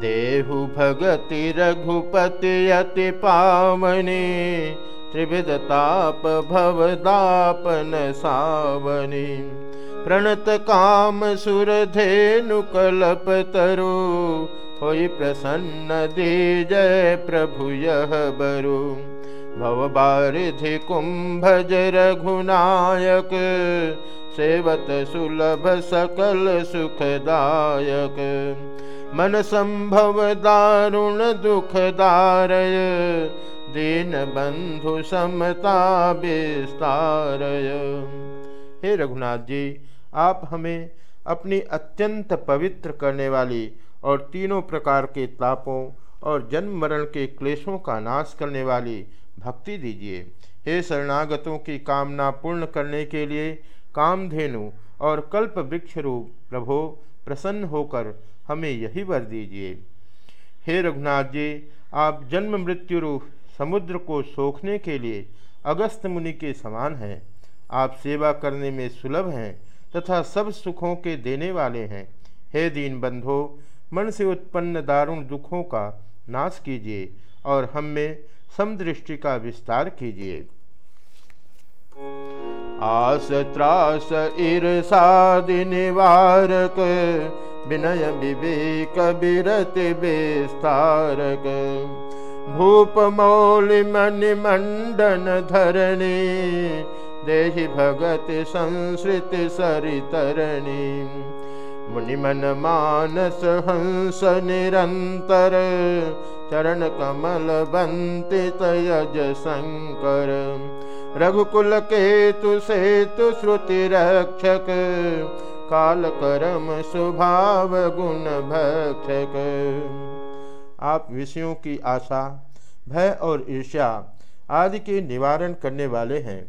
देहु भगति रघुपति अति पावनी त्रिविधताप भवदापन सावनी। प्रणत काम सुर धेनु कलप तरु होई प्रसन्न दी जय प्रभु यह बरु। भव बारिधि कुंभज रघुनायक सेवत सुलभ सकल सुखदायक मन संभव दारुण दुखदारय दीन बंधु समता विस्तारय। हे रघुनाथ जी, आप हमें अपनी अत्यंत पवित्र करने वाली और तीनों प्रकार के तापों और जन्म मरण के क्लेशों का नाश करने वाली भक्ति दीजिए। हे शरणागतों की कामना पूर्ण करने के लिए कामधेनु और कल्प वृक्ष रूप प्रभो प्रसन्न होकर हमें यही वर दीजिए। हे रघुनाथ जी, आप जन्म मृत्यु रूप समुद्र को सोखने के लिए अगस्त मुनि के समान हैं। आप सेवा करने में सुलभ हैं तथा सब सुखों के देने वाले हैं। हे दीन बंधो मन से उत्पन्न दारुण दुखों का नाश कीजिए और हम में समदृष्टि का विस्तार कीजिए। आस त्रास ईर्षादि निवारक विनय विवेक विरत विस्तारक। भूप मौलि मणि मंडन धरणी देहि भगत संस्कृत सरितरणी। मुनिमन मानस हंस निरंतर चरण कमल बंतित यज शंकर रघुकुल केतु सेतु श्रुति रक्षक काल करम स्वभाव गुण भक्षक। आप विषयों की आशा, भय और ईर्ष्या आदि के निवारण करने वाले हैं,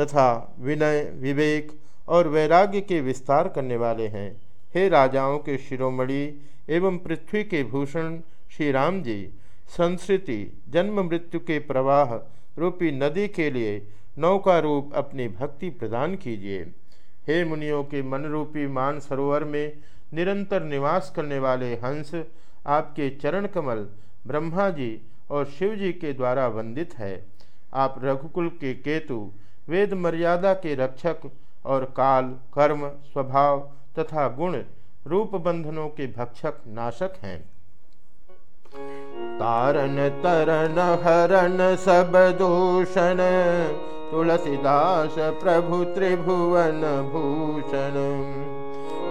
तथा विनय, विवेक और वैराग्य के विस्तार करने वाले हैं। हे राजाओं के शिरोमणि एवं पृथ्वी के भूषण, श्री राम जी संस्कृति जन्म मृत्यु के प्रवाह रूपी नदी के लिए नौका रूप अपनी भक्ति प्रदान कीजिए। हे मुनियों के मन रूपी मान सरोवर में निरंतर निवास करने वाले हंस, आपके चरण कमल ब्रह्मा जी और शिव जी के द्वारा वंदित है। आप रघुकुल के केतु, वेद मर्यादा के रक्षक और काल, कर्म, स्वभाव तथा गुण रूप बंधनों के भक्षक नाशक हैं। तारन तरन हरण सब दूषण, तुलसीदास प्रभु त्रिभुवन भूषण।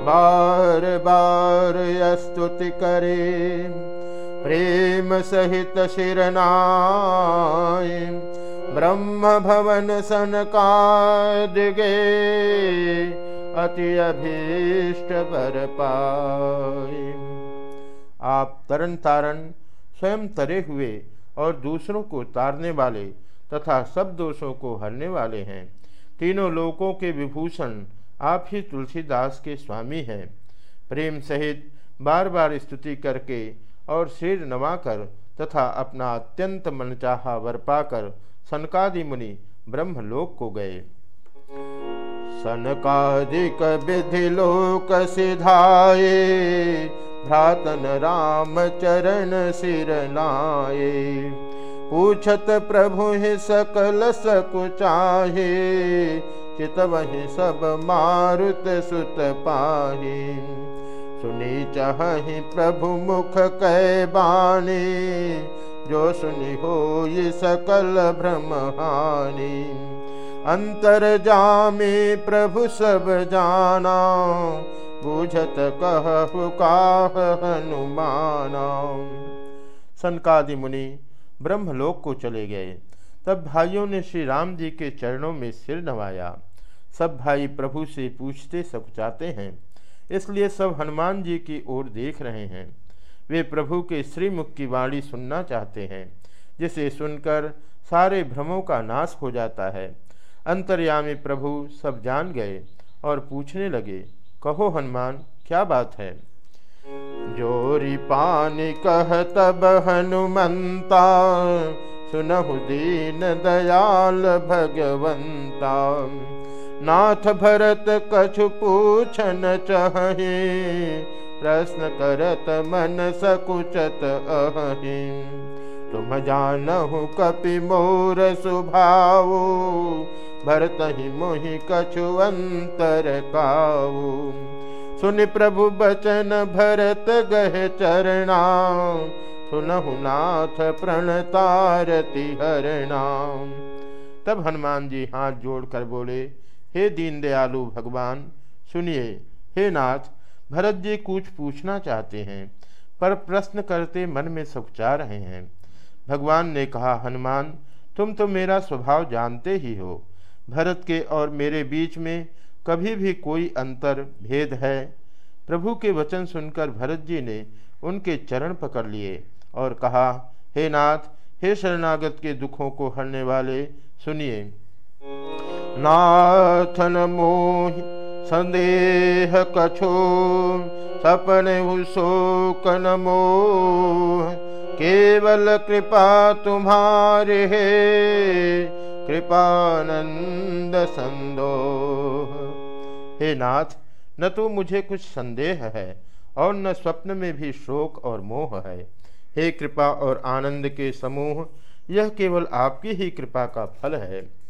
बार बार स्तुति करे, प्रेम सहित शिरनाय ब्रह्म भवन सनकादिगे अति अभीष्ट पर पाए आप तरन तारण स्वयं तरे हुए और दूसरों को तारने वाले तथा सब दोषों को हरने वाले हैं। तीनों लोकों के विभूषण आप ही तुलसीदास के स्वामी हैं। प्रेम सहित बार बार स्तुति करके और सिर नवाकर तथा अपना अत्यंत मनचाहा वर पाकर सनकादि मुनि ब्रह्मलोक को गए। सनकादिक विधि लोक सिधाए भ्रातन राम चरण सिर नाये पूछत प्रभु ही सकल सकुचाहे चित वही सब मारुत सुत पाही। सुनी चाही प्रभु मुख कै बाणी जो सुनी हो ये सकल भ्रम हानि। अंतर जामे प्रभु सब जाना बुझत कहु काह हनुमाना सनकादि मुनि ब्रह्मलोक को चले गए। तब भाइयों ने श्री राम जी के चरणों में सिर नवाया। सब भाई प्रभु से पूछते सकुचाते हैं। इसलिए सब हनुमान जी की ओर देख रहे हैं। वे प्रभु के श्रीमुख की वाणी सुनना चाहते हैं, जिसे सुनकर सारे भ्रमों का नाश हो जाता है। अंतर्यामी प्रभु सब जान गए और पूछने लगे कहो हनुमान, क्या बात है? जोरी पानी कह तब हनुमंता, सुनहु दीन दयाल भगवंता। नाथ भरत कछु पूछन चहे, प्रश्न करत मन सकुचत अहिं। तुम जानहु कपि मोर सुभाव भरत ही मोहि कछु काऊ। सुनि प्रभु बचन भरत गह चरणा। सुनहु नाथ प्रणतारति हरणाम तब हनुमान जी हाथ जोड़कर बोले, हे दीन दयालु भगवान, सुनिए, हे नाथ, भरत जी कुछ पूछना चाहते हैं, पर प्रश्न करते मन में सुखचा रहे हैं। भगवान ने कहा, हनुमान, तुम तो मेरा स्वभाव जानते ही हो। भरत के और मेरे बीच में कभी भी कोई अंतर भेद है? प्रभु के वचन सुनकर भरत जी ने उनके चरण पकड़ लिए और कहा, हे नाथ, हे शरणागत के दुखों को हरने वाले, सुनिए। नाथन मोह संदेह कछो, सपने शोकन मोह। केवल कृपा तुम्हारे है कृपानंद संदोह। हे नाथ, न तो मुझे कुछ संदेह है, और न स्वप्न में भी शोक और मोह है। हे कृपा और आनंद के समूह, यह केवल आपकी ही कृपा का फल है।